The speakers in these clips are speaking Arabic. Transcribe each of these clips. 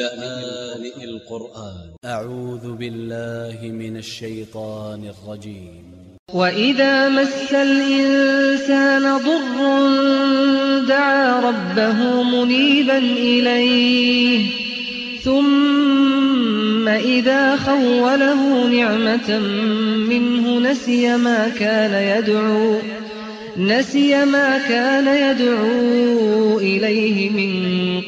لآن القرآن. أ ع و ذ ب ا ل ل ه من ا ل ش ي ط ا ن ا ل ج ي م وإذا مس الإنسان ضر دعا ربه منيبا إليه ثم إذا خوله نعمة منه نسي ما كان يدعو نسي ما كان يدعو إليه من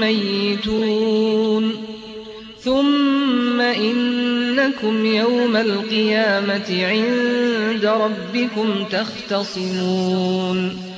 ميتون ثم إنكم يوم القيامة عند ربكم تختصمون.